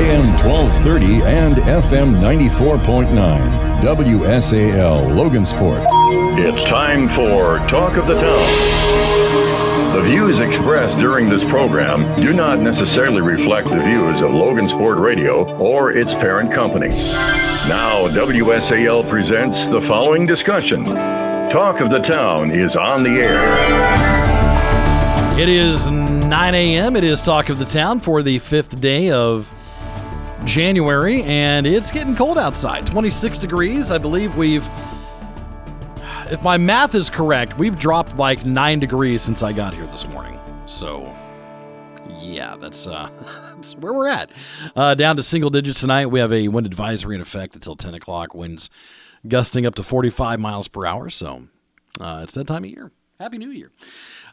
AM 1230 and FM 94.9. WSAL Logansport. It's time for Talk of the Town. The views expressed during this program do not necessarily reflect the views of Logansport Radio or its parent company. Now, WSAL presents the following discussion. Talk of the Town is on the air. It is 9 a.m. It is Talk of the Town for the fifth day of January, and it's getting cold outside 26 degrees. I believe we've, if my math is correct, we've dropped like nine degrees since I got here this morning. So, yeah, that's, uh, that's where we're at. Uh, down to single digits tonight. We have a wind advisory in effect until 10 o'clock. Winds gusting up to 45 miles per hour. So, uh, it's that time of year. Happy New Year.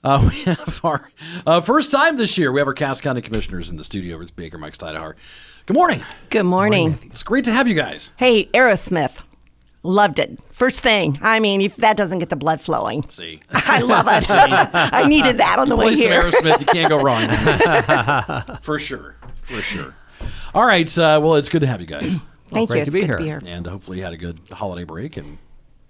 Uh, we have our uh, first time this year. We have our Cass County Commissioners in the studio with Baker Mike Stajduhar. Good morning. Good morning. It's great to have you guys. Hey, Aerosmith. Loved it. First thing. I mean, if that doesn't get the blood flowing. See, I love it. I needed that on the way play some here. Aerosmith. You can't go wrong. for sure. For sure. All right. Uh, well, it's good to have you guys, Thank great you. to It's be good here. to be here. and hopefully you had a good holiday break and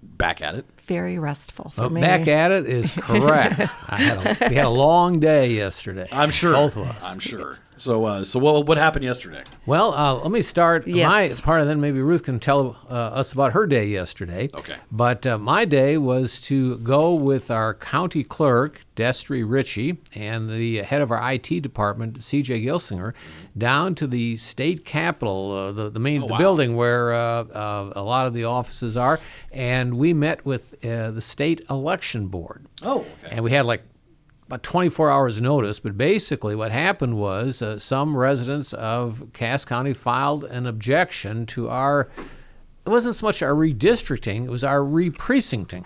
back at it. Very restful for Oh, me. back at it is correct. I had a, we had a long day yesterday. I'm sure. Both of us. I'm sure. So, uh, so what, what happened yesterday? Well, uh, let me start Yes. my part, and then maybe Ruth can tell uh, us about her day yesterday. Okay. But uh, my day was to go with our county clerk, Destry Ritchie, and the head of our IT department, C.J. Gilsinger, down to the state capitol, uh, the, the main the wow. building where uh, uh, a lot of the offices are, and we met with uh, the state election board. Oh, okay. And we had like about 24 hours notice, but basically what happened was uh, some residents of Cass County filed an objection to our. It wasn't so much our redistricting; it was our re-precincting.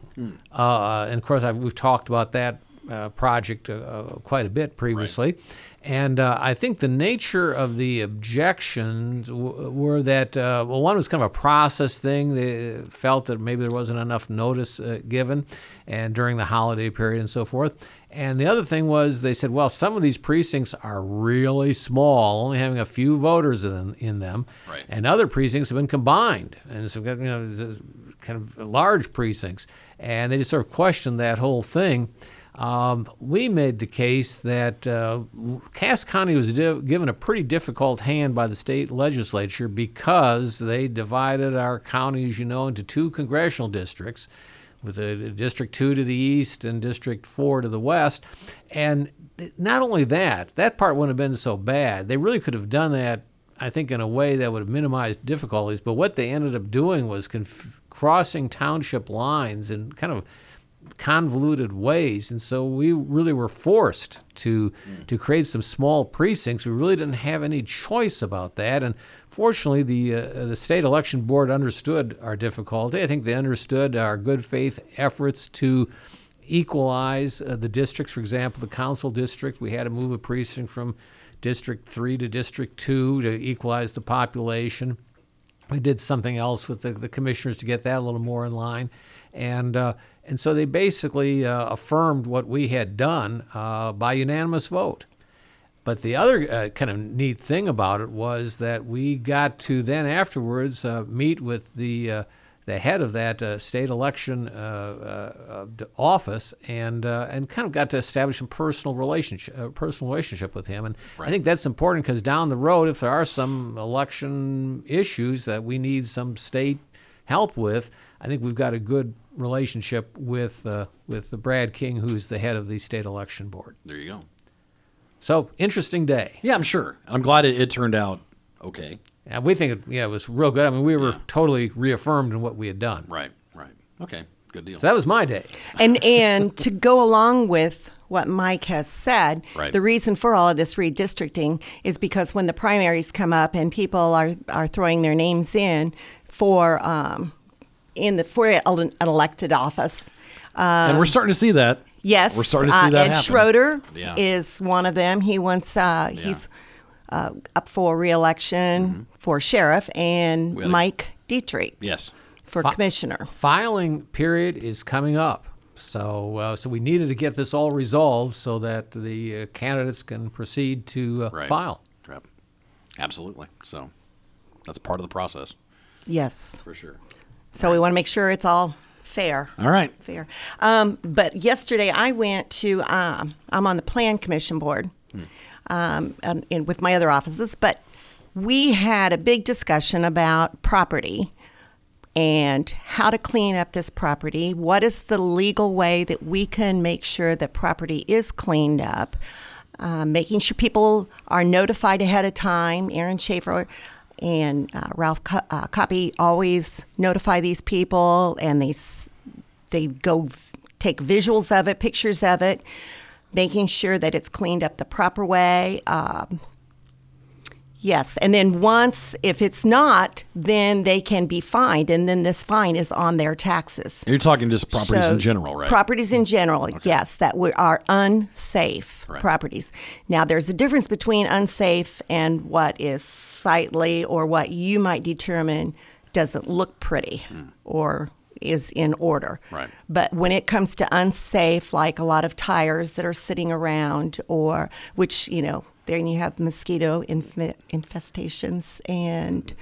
Uh, and of course, I've, we've talked about that uh, project uh, uh, quite a bit previously. And uh, I think the nature of the objections w- were that, uh, well, one was kind of a process thing. They felt that maybe there wasn't enough notice uh, given, and during the holiday period and so forth. And the other thing was they said, well, some of these precincts are really small, only having a few voters in, in them, Right. and other precincts have been combined, and so you know, kind of large precincts, and they just sort of questioned that whole thing. Um, we made the case that uh, Cass County was di- given a pretty difficult hand by the state legislature because they divided our county, as you know, into two congressional districts, with a District 2 to the east and District 4 to the west. And not only that, that part wouldn't have been so bad. They really could have done that, I think, in a way that would have minimized difficulties. But what they ended up doing was conf- crossing township lines in kind of convoluted ways, and so we really were forced to hmm. to create some small precincts. We really didn't have any choice about that, and fortunately, the uh, the state election board understood our difficulty. I think they understood our good faith efforts to equalize uh, the districts. For example, the council district, we had to move a precinct from District Three to District Two to equalize the population we did something else with the, the commissioners to get that a little more in line, and uh, and so they basically uh, affirmed what we had done uh, by unanimous vote. But the other uh, kind of neat thing about it was that we got to then afterwards uh, meet with the uh, the head of that uh, state election uh, office and uh, and kind of got to establish some personal relationship uh, personal relationship with him. And I think that's important because down the road, if there are some election issues that we need some state help with, I think we've got a good relationship with uh, with the Brad King, who's the head of the state election board. There you go. So interesting day. Yeah, I'm sure. I'm glad it, it turned out okay. Yeah, we think it, yeah, it was real good. I mean, we were totally reaffirmed in what we had done. Right, right. Okay, good deal. So that was my day. And and to go along with what Mike has said, Right. the reason for all of this redistricting is because when the primaries come up and people are, are throwing their names in for um, in the for an an elected office. and we're starting to see that. Yes, We're starting to see uh, that Ed happen. Schroeder Yeah. is one of them. He wants uh, he's uh, up for reelection for sheriff, and Mm-hmm. We had a- Mike Dietrich Yes. for Fi- commissioner. Filing period is coming up. So, uh, so we needed to get this all resolved so that the uh, candidates can proceed to uh, Right. file. Yep. Absolutely. So that's part of the process Yes. for sure. So we want to make sure it's all fair. All right. Fair. Um, but yesterday I went to, um, I'm on the Plan Commission Board um, and, and with my other offices, but we had a big discussion about property and how to clean up this property. What is the legal way that we can make sure that property is cleaned up? Uh, making sure people are notified ahead of time. Aaron Schaefer and uh, Ralph Co- uh, Copy always notify these people, and they they go v- take visuals of it, pictures of it, making sure that it's cleaned up the proper way. Um, Yes, and then once, if it's not, then they can be fined, and then this fine is on their taxes. You're talking just properties So, in general, right? Properties in general, yes, that we are unsafe Right. properties. Now, there's a difference between unsafe and what is sightly or what you might determine doesn't look pretty hmm. or is in order. Right. But when it comes to unsafe, like a lot of tires that are sitting around, or which, you know, then you have mosquito inf- infestations and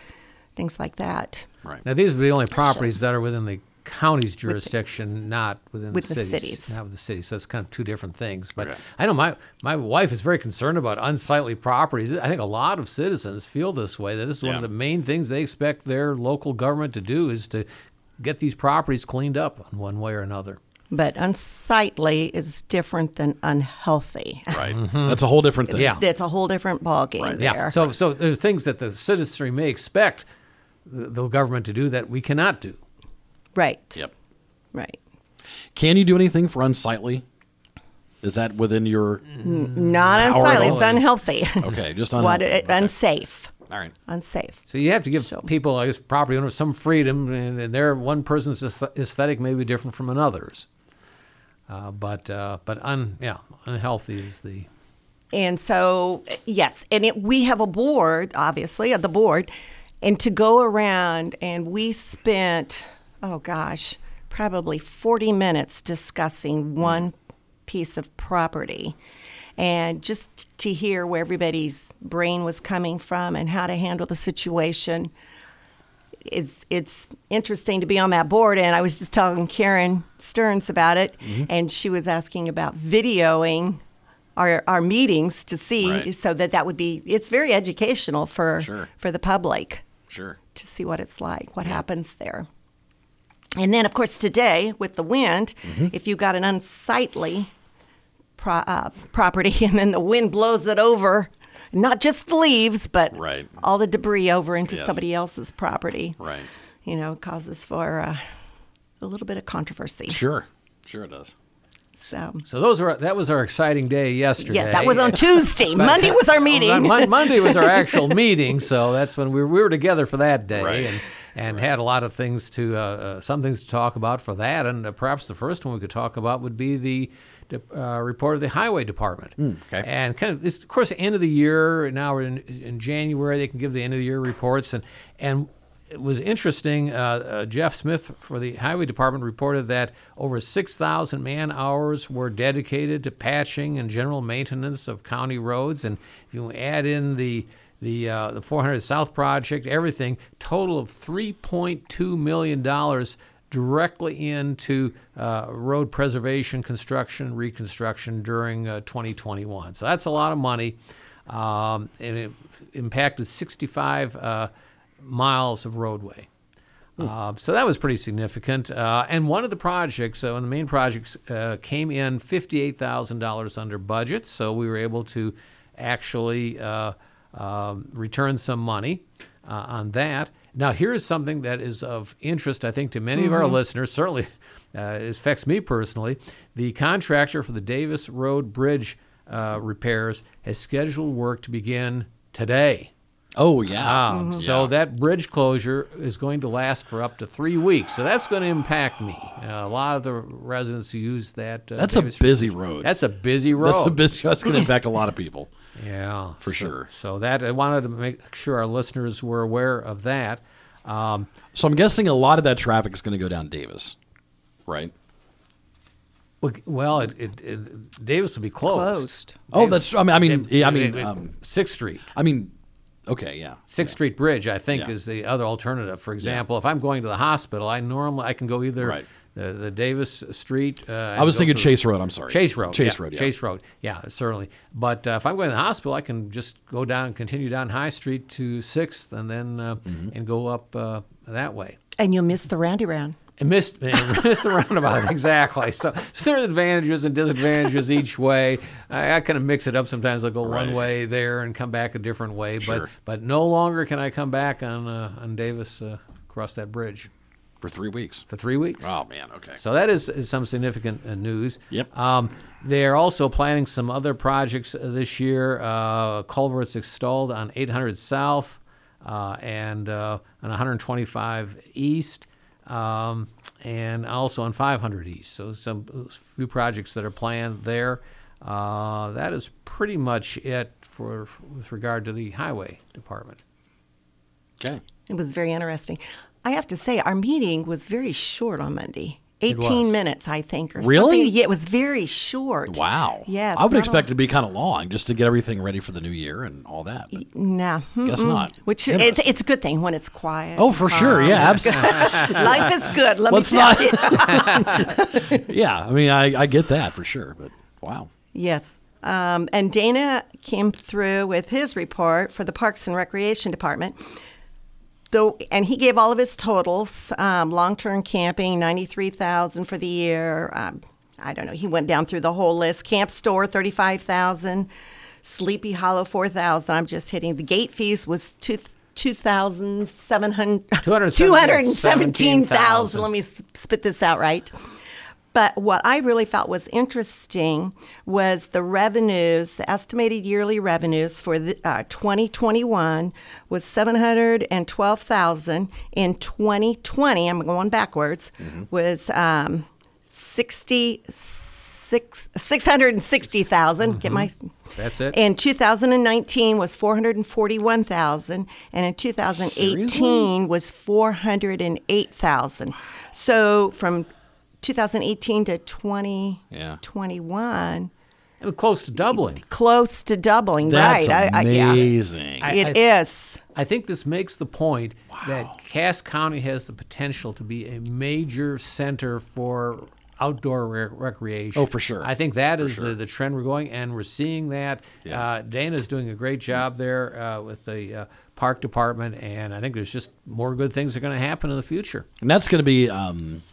things like that. right. Now, these are the only properties that are within the county's jurisdiction, not within With the the cities. cities. Not with the cities. So it's kind of two different things. But Okay. I know my, my wife is very concerned about unsightly properties. I think a lot of citizens feel this way, that this is one of the main things they expect their local government to do is to get these properties cleaned up in one way or another. But unsightly is different than unhealthy. Right. Mm-hmm. That's a whole different thing. Yeah. That's a whole different ballgame Right. there. Yeah. So, so there's things that the citizenry may expect the, the government to do that we cannot do. right. Yep. Right. Can you do anything for unsightly? Is that within your? Not Power unsightly. It's unhealthy. Okay, just what. Okay. unsafe. All right. Unsafe. So you have to give So- people, I guess, property owners some freedom, and, and their one person's aesthetic may be different from another's. Uh, but uh, but un, yeah, unhealthy is the And so, yes, and it, we have a board, obviously, of the board, and to go around, and we spent, oh gosh, probably 40 minutes discussing one piece of property. And just to hear where everybody's brain was coming from and how to handle the situation. It's it's interesting to be on that board, and I was just telling Karen Stearns about it, Mm-hmm. and she was asking about videoing our our meetings to see, Right. so that that would be it's very educational for Sure. for the public Sure. to see what it's like, what happens there. And then, of course, today with the wind, Mm-hmm. if you've got an unsightly pro- uh, property and then the wind blows it over, not just the leaves, but Right. all the debris over into Yes. somebody else's property, Right. you know, causes for uh, a little bit of controversy. Sure. Sure it does. So, so those were that was our exciting day yesterday. yeah, that was on Tuesday. Monday was our meeting. Mon- Mon- Monday was our actual meeting, so that's when we were, we were together for that day, Right. and and had a lot of things to uh, uh, some things to talk about for that, and uh, perhaps the first one we could talk about would be the de- uh, report of the highway department. Hmm, okay. And kind of this, of course, the end of the year. Now we're in, in January. They can give the end of the year reports, and and it was interesting. Uh, uh, Jeff Smith for the highway department reported that over 6,000 man hours were dedicated to patching and general maintenance of county roads, and if you add in the the uh, the 400 South project, everything, total of 3.2 million dollars directly into uh, road preservation, construction, reconstruction during uh, 2021. So that's a lot of money, um, and it impacted 65 uh, miles of roadway. Uh, so that was pretty significant. Uh, and one of the projects, uh, one of the main projects, uh, came in $58,000 under budget. So we were able to actually uh, um, return some money uh, on that. Now, here's something that is of interest, I think, to many of our listeners. Certainly, uh, it affects me personally. The contractor for the Davis Road Bridge uh, repairs has scheduled work to begin today. Oh yeah. Um, So that bridge closure is going to last for up to three weeks. So that's going to impact me. Uh, a lot of the residents who use that. Uh, That's a Davis- busy road. That's a busy road. That's a busy. That's going to impact a lot of people. Yeah, For so- sure. So that I wanted to make sure our listeners were aware of that. Um, So I'm guessing a lot of that traffic is going to go down Davis, right? well, it, it, it, Davis will be closed. Closed. Oh, that's. I mean, I mean, It- yeah, I it- mean, it- um, Sixth Street. I mean, Okay, yeah. Sixth Street Bridge, I think, Yeah. is the other alternative. For example, if I'm going to the hospital, I normally I can go either Right. the, the Davis Street. Uh, I was thinking Chase Road. I'm sorry. Chase Road. Chase yeah, Road. Yeah. Chase Road. Yeah, certainly. But uh, if I'm going to the hospital, I can just go down, continue down High Street to Sixth, and then uh, Mm-hmm. and go up uh, that way. And you'll miss the roundy round. And missed, and missed the roundabout exactly. So, so there are advantages and disadvantages each way. I, I kind of mix it up sometimes. I'll go one way there and come back a different way. Sure. But but no longer can I come back on uh, on Davis uh, across that bridge For three weeks. for three weeks. Oh man. Okay. So that is, is some significant uh, news. Yep. Um, they're also planning some other projects uh, this year. Uh, culverts installed on 800 South uh, and uh, on 125 East, um, and also on 500 East. So some few projects that are planned there. Uh, that is pretty much it for with regard to the highway department. okay. It was very interesting. I have to say, our meeting was very short on Monday. It 18 minutes, I think, or Really? something. Yeah, it was very short. Wow. Yes. I would expect it to be kind of long just to get everything ready for the new year and all that. But Nah. guess not. Which it's, it's a good thing when it's quiet. Oh, for sure. calm, Yeah, good. Life is good. Let Let's me tell not- you. yeah. I mean, I, I get that for sure. But wow. Yes. Um, and Dana came through with his report for the Parks and Recreation Department. Though, and he gave all of his totals. Um, long-term camping, ninety-three thousand for the year. Um, I don't know. He went down through the whole list. Camp store, thirty-five thousand. Sleepy Hollow, four thousand. I'm just hitting. The gate fees was two. 2,700 217,000. Let me spit this out right. But what I really felt was interesting was the revenues, the estimated yearly revenues for the, uh, 2021 was 712,000. In 2020, I'm going backwards, was um, 66 660,000. Get my That's it. in 2019 was 441,000 and in 2018 was 408,000. So from 2018 to 2021 Yeah. Close to doubling. close to doubling, That's right? I- I- yeah. amazing. I- It is. I think this makes the point that Cass County has the potential to be a major center for outdoor re- recreation. Oh, for sure. I think that is the, the trend we're going, and we're seeing that. Yeah. Uh, Dana's doing a great job there uh, with the uh, park department, and I think there's just more good things that are going to happen in the future. And that's going to be um,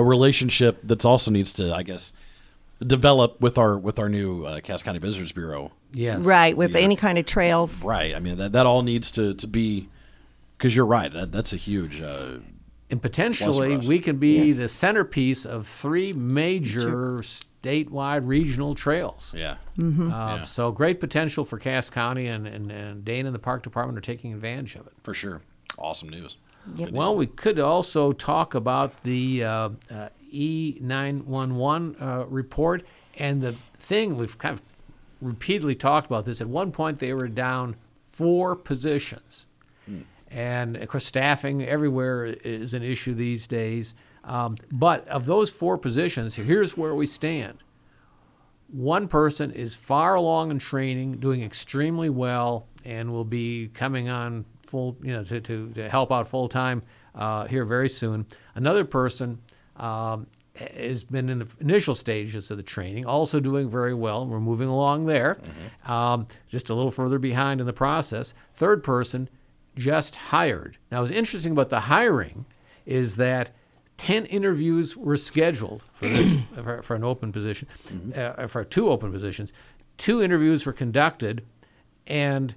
a relationship that's also needs to, I guess, develop with our with our new uh, Cass County Visitors Bureau. Yes. Right, with any kind of trails. Right. I mean, that, that all needs to, to be because you're right. That, that's a huge. Uh, And potentially, we can be Yes. the centerpiece of three major statewide regional trails. yeah. Uh, So great potential for Cass County, and, and, and Dane and the Park Department are taking advantage of it. For sure. Awesome news. Well, we could also talk about the uh, uh, E911 uh, report. And the thing we've kind of repeatedly talked about this. At one point, they were down four positions. And of course, staffing everywhere is an issue these days. Um, but of those four positions, here's where we stand. One person is far along in training, doing extremely well, and will be coming on full, you know, to, to, to help out full time uh, here very soon. Another person um, has been in the initial stages of the training, also doing very well. We're moving along there, um, just a little further behind in the process. Third person just hired. Now, what's interesting about the hiring is that 10 interviews were scheduled for this for, for an open position uh, for two open positions two interviews were conducted and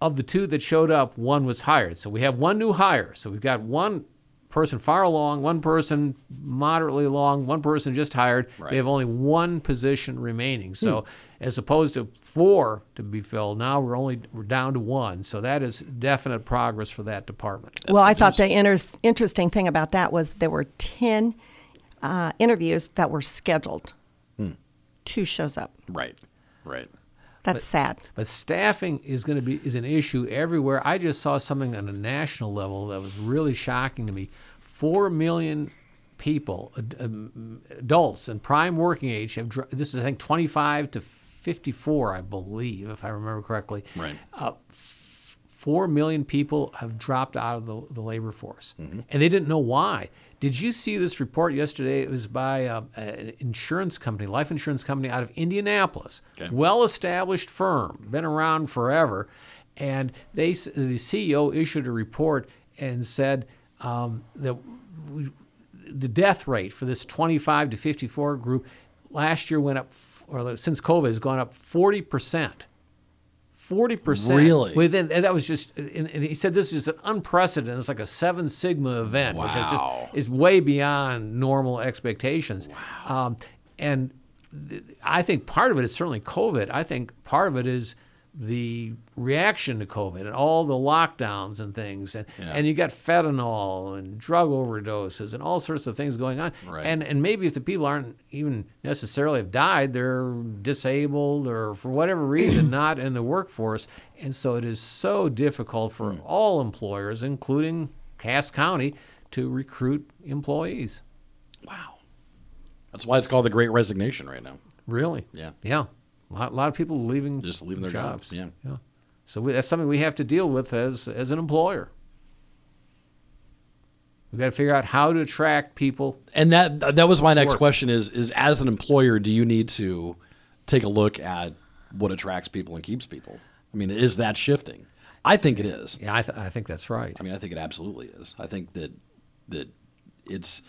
of the two that showed up one was hired so we have one new hire so we've got one person far along one person moderately along one person just hired Right. we have only one position remaining so as opposed to four to be filled now we're only we're down to one so that is definite progress for that department well, I thought the inter- interesting thing about that was there were 10 uh, interviews that were scheduled. Two shows up. Right. Right. That's sad. But staffing is going to be is an issue everywhere. I just saw something on a national level that was really shocking to me. Four million people, um, adults in prime working age, have dr- this is I think 25 to 54, I believe, if I remember correctly. Right. Uh, 4 million people have dropped out of the, the labor force. And they didn't know why. Did you see this report yesterday? It was by uh, an insurance company, life insurance company out of Indianapolis, Okay. well established firm, been around forever. And they, the CEO issued a report and said um, that we, the death rate for this 25 to 54 group last year went up, f- or since COVID has gone up 40 percent. 40 percent. Really? Within, and that was just, and, and he said this is an unprecedented. It's like a seven sigma event, which is just is way beyond normal expectations. Um, and th- I think part of it is certainly COVID. I think part of it is the reaction to COVID and all the lockdowns and things, and Yeah. and you got fentanyl and drug overdoses and all sorts of things going on. Right. And and maybe if the people aren't even necessarily have died, they're disabled or for whatever reason not in the workforce, and so it is so difficult for Hmm. all employers, including Cass County, to recruit employees. Wow. That's why it's called the Great Resignation right now. Really? Yeah. Yeah. A lot, a lot of people leaving Just leaving their jobs, yeah. Yeah. So we, that's something we have to deal with as as an employer. We've got to figure out how to attract people. And that that was my next Work. question is is as an employer, do you need to take a look at what attracts people and keeps people? I mean, is that shifting? I think it is. Yeah, I, th- I think that's right. I mean, I think it absolutely is. I think that that it's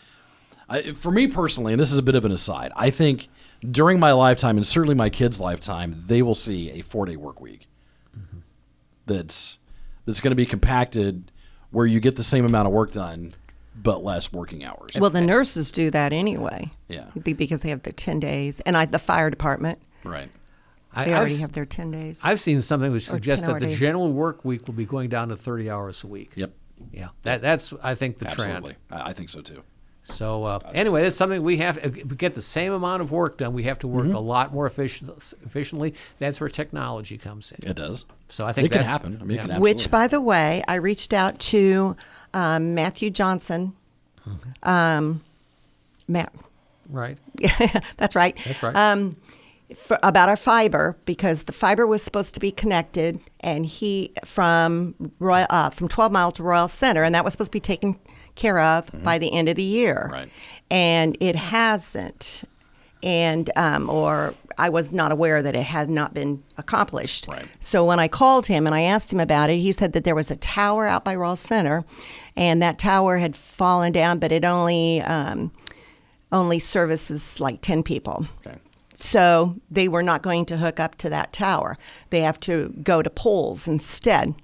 I, for me personally, and this is a bit of an aside. I think during my lifetime, and certainly my kids' lifetime, they will see a four-day work week that's that's going to be compacted, where you get the same amount of work done, but less working hours. Well, the nurses do that anyway. Yeah. Because they have their 10 days. And I, the fire department, right. They I've already s- have their 10 days. I've seen something which suggests that the days. general work week will be going down to 30 hours a week. Yep. Yeah, that, that's I think the Absolutely. trend. I, I think so too. So uh, anyway, that's something we have to we get the same amount of work done. We have to work Mm-hmm. a lot more efficient, efficiently. That's where technology comes in. It does. So I think it can happen. I mean, yeah. it can Which, by the way, I reached out to um, Matthew Johnson. Um, Matt, Right. Yeah that's right. That's right. Um, for, about our fiber because the fiber was supposed to be connected, and he from Royal uh, from 12 Mile to Royal Center, and that was supposed to be taken care of by the end of the year. Mm-hmm. Right. And it hasn't, and um, or I was not aware that it had not been accomplished. Right. So when I called him and I asked him about it, he said that there was a tower out by Royal Center, and that tower had fallen down, but it only um, only services like 10 people. Okay. So they were not going to hook up to that tower. They have to go to poles instead.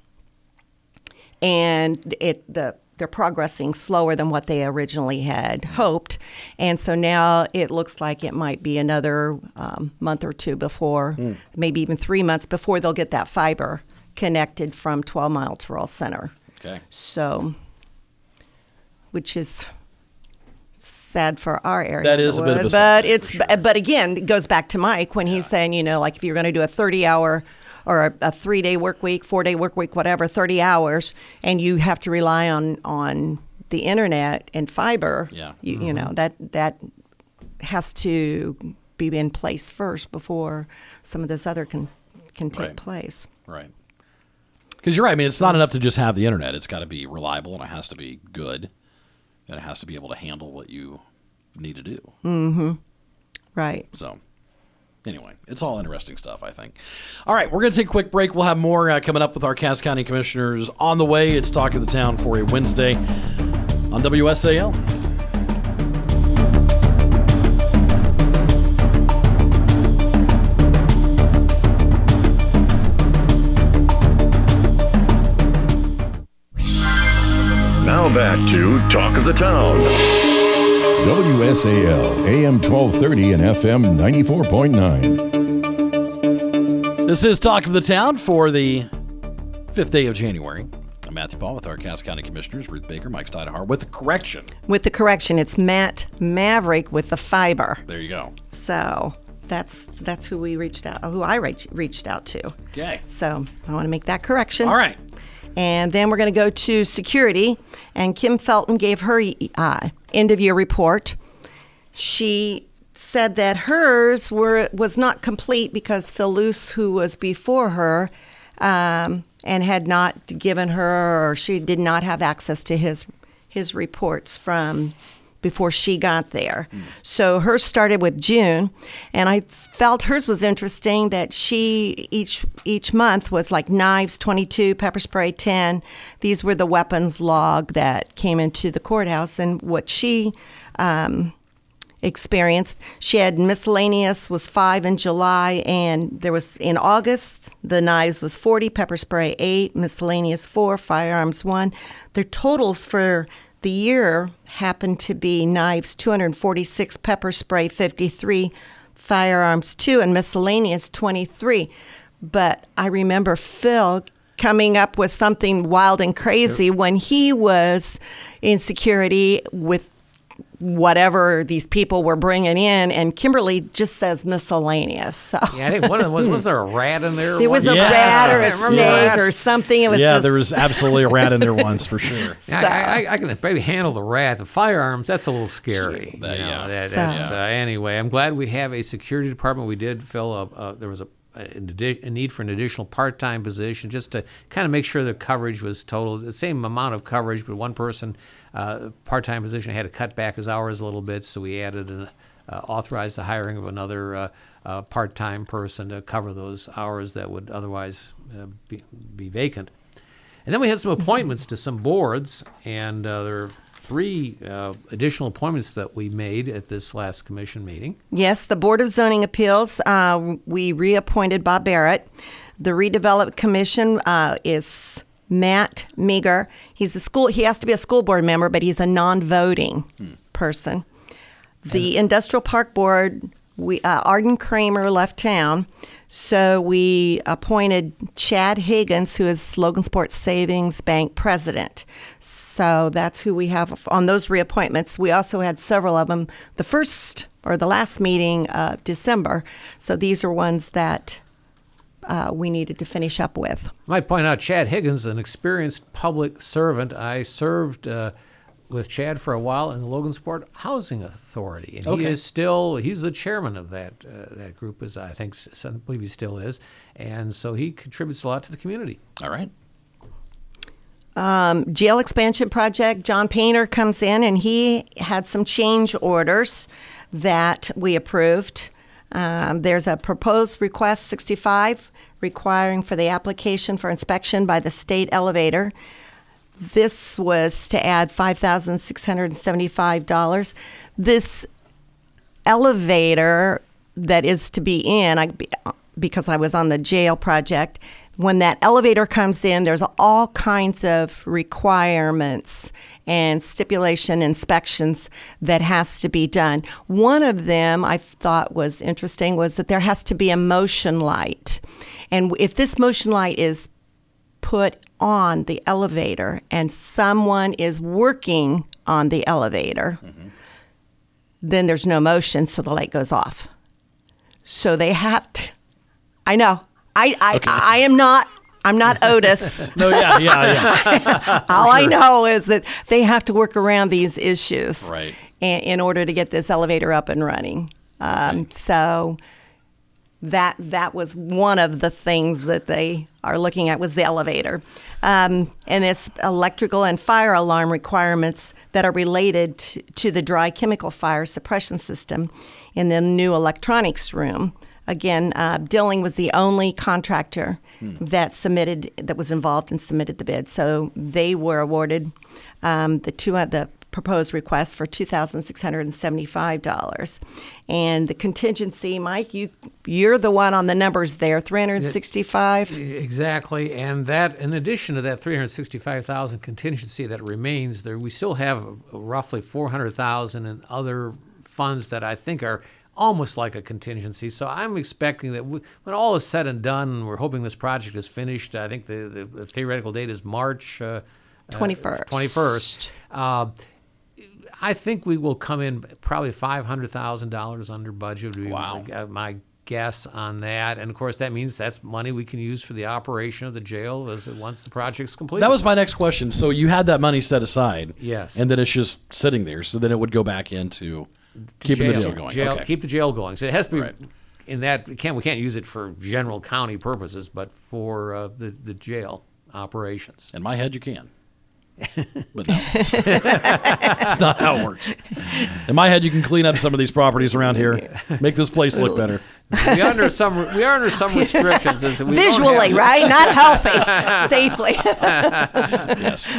And it the they're progressing slower than what they originally had hoped, and so now it looks like it might be another um, month or two before, maybe even three months before they'll get that fiber connected from 12 Mile to Royal Center. Okay. So, which is sad for our area. That is a bit of a sad but it's sure. but again, it goes back to Mike when he's saying, you know, like if you're going to do a 30 hour or a, a three day work week, four day work week, whatever, 30 hours, and you have to rely on on the internet and fiber. Yeah. you, you know that that has to be in place first before some of this other can can take Right. place. Right. Because you're right. I mean, it's not enough to just have the internet. It's got to be reliable and it has to be good, and it has to be able to handle what you need to do. Mm-hmm. Right. So, anyway, it's all interesting stuff, I think. All right, we're going to take a quick break. We'll have more uh, coming up with our Cass County Commissioners on the way. It's Talk of the Town for a Wednesday on WSAL. Now back to Talk of the Town. WSAL, AM 1230 and FM 94.9. This is Talk of the Town for the fifth day of January. I'm Matthew Paul with our Cass County Commissioners, Ruth Baker, Mike Stajduhar, with a correction. With the correction, it's Matt Maverick with the fiber. There you go. So that's that's who we reached out, who I reach, reached out to. Okay. So I want to make that correction. All right. And then we're going to go to security. And Kim Felton gave her uh, end of year report. She said that hers were was not complete because Phil Luce, who was before her, um, and had not given her, or she did not have access to his his reports from before she got there. So hers started with June, and I felt hers was interesting that she each each month was like knives 22, pepper spray 10. These were the weapons log that came into the courthouse, and what she um, experienced. She had miscellaneous was five in July, and there was in August the knives was forty, pepper spray eight, miscellaneous four, firearms one. Their totals for the year happened to be knives two hundred forty six, pepper spray fifty three, firearms two, and miscellaneous twenty three. But I remember Phil coming up with something wild and crazy when he was in security with whatever these people were bringing in, and Kimberly just says miscellaneous. So Yeah, I think one of them was was there a rat in there? it was a Yeah. rat or a remember snake rats. or something. It was yeah, just, there was absolutely a rat in there once for sure. Yeah, I, I, I can maybe handle the rat. The firearms, that's a little scary. That- you know, yeah. that- So- uh, anyway, I'm glad we have a security department. We did fill up. Uh, there was a, a, a need for an additional part-time position just to kind of make sure the coverage was total. The same amount of coverage, but one person, uh, part-time position, had to cut back his hours a little bit, so we added an uh, authorized the hiring of another uh, uh, part-time person to cover those hours that would otherwise uh, be, be vacant. And then we had some appointments to some boards, and uh, there are three uh, additional appointments that we made at this last commission meeting. Yes, the Board of Zoning Appeals, uh, we reappointed Bob Barrett. The Redevelopment Commission uh, is Matt Meager. He's a school. He has to be a school board member, but he's a non-voting person. The Industrial Park Board, we uh, Arden Kramer left town, so we appointed Chad Higgins, who is Logansport Savings Bank president. So that's who we have on those reappointments. We also had several of them the first or the last meeting of December. So these are ones that uh, we needed to finish up with. I might point out Chad Higgins, an experienced public servant. I served uh, with Chad for a while in the Logansport Housing Authority, and he Okay. is still he's the chairman of that uh, that group, as I think s- I believe he still is, and so he contributes a lot to the community. All right. um, jail expansion project. John Painter comes in and he had some change orders that we approved. Um, there's a proposed request 65 requiring for the application for inspection by the state elevator. This was to add $5,675. This elevator that is to be in, I, because I was on the jail project, when that elevator comes in, there's all kinds of requirements and stipulation inspections that has to be done. One of them I thought was interesting was that there has to be a motion light. And if this motion light is put on the elevator and someone is working on the elevator, mm-hmm. then there's no motion, so the light goes off. So they have to. I know. I I, I am not. I'm not Otis. No, yeah, yeah, yeah. All I know is that they have to work around these issues Right. in, in order to get this elevator up and running. Um, So that that was one of the things that they are looking at was the elevator, um, and it's electrical and fire alarm requirements that are related to, to the dry chemical fire suppression system in the new electronics room. Again, uh, Dilling was the only contractor that submitted that was involved and submitted the bid, so they were awarded um, the two the proposed request for two thousand six hundred and seventy five dollars, and the contingency, Mike, you you're the one on the numbers there, three hundred sixty five. Exactly, and that in addition to that 365,000 contingency that remains there, we still have roughly 400,000 in other funds that I think are almost like a contingency. So I'm expecting that we, when all is said and done, we're hoping this project is finished. I think the, the, the theoretical date is March uh, 21st. 21st. Uh, I think we will come in probably five hundred thousand dollars under budget. Would be Wow. my, uh, my guess on that, and of course that means that's money we can use for the operation of the jail as once the project's completed. That was my next question. So you had that money set aside. Yes. And then it's just sitting there. So then it would go back into keeping the jail going. Jail- okay. Keep the jail going. So it has to be Right. in that. We can't we can't use it for general county purposes, but for uh, the the jail. operations. In my head, you can. but no, it's not how it works. In my head, you can clean up some of these properties around here, make this place look better. we are under some we are under some restrictions. we Visually, have- right? Not healthy, safely. Yes.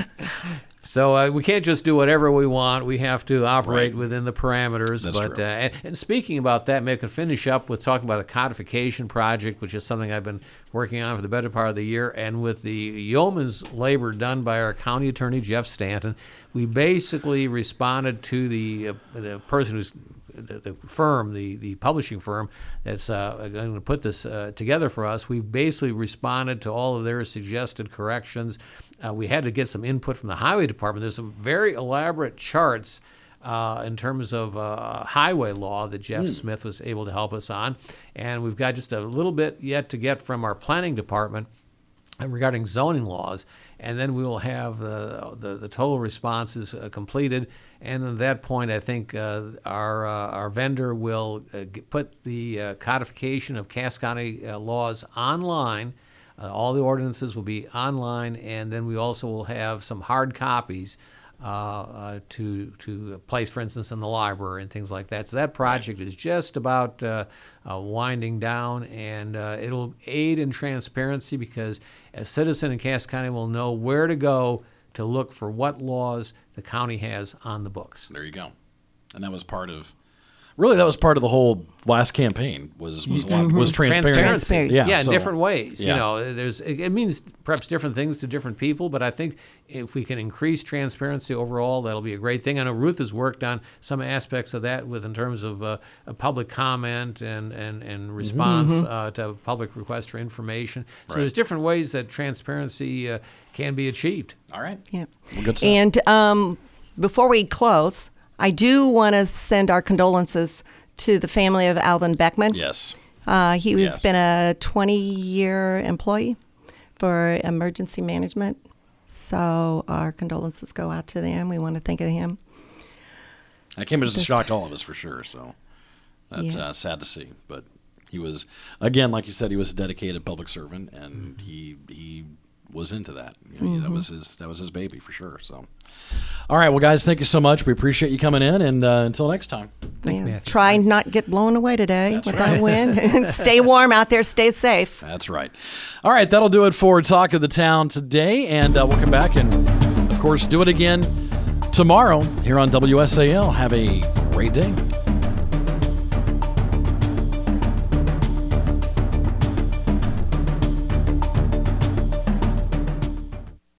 So uh, we can't just do whatever we want. We have to operate within the parameters. That's but true. Uh, and, and speaking about that, maybe I can finish up with talking about a codification project, which is something I've been working on for the better part of the year. And with the yeoman's labor done by our county attorney Jeff Stanton, we basically responded to the uh, the person who's the, the firm, the, the publishing firm that's uh, going to put this uh, together for us, we've basically responded to all of their suggested corrections. Uh, we had to get some input from the highway department. There's some very elaborate charts uh, in terms of uh, highway law that Jeff Smith was able to help us on. And we've got just a little bit yet to get from our planning department regarding zoning laws, and then we will have uh, the the total responses uh, completed. And at that point, I think uh, our uh, our vendor will uh, put the uh, codification of Cass County laws online. All the ordinances will be online, and then we also will have some hard copies uh, uh, to to place, for instance, in the library and things like that. So that project is just about uh, uh, winding down, and uh, it'll aid in transparency because a citizen in Cass County will know where to go to look for what laws the county has on the books. There you go. And that was part of. Really, that was part of the whole last campaign. Was was a lot, was transparency. Transparency. Yeah, yeah, in different ways. yeah. You know, there's it it means perhaps different things to different people, but I think if we can increase transparency overall, that'll be a great thing. I know Ruth has worked on some aspects of that with in terms of uh, a public comment and and and response uh, to public requests for information. So there's different ways that transparency uh, can be achieved. All right. Yeah. Well, good stuff. And um, before we close, I do want to send our condolences to the family of Alvin Beckman. yes. Uh, he has Yes. been a 20 year employee for emergency management. So our condolences go out to them. We want to think of him. That came as a shock to all of us for sure. So that's uh, sad to see. But he was again, like you said, he was a dedicated public servant, and he he was into that. You know, Mm-hmm. That was his that was his baby for sure. So, all right, well, guys, thank you so much. We appreciate you coming in, and uh, until next time. Thanks, Yeah. Matthew. Try and not get blown away today That's with right. that wind. Stay warm out there. Stay safe. That's right. All right, that'll do it for Talk of the Town today, and uh, we'll come back and, of course, do it again tomorrow here on WSAL. Have a great day.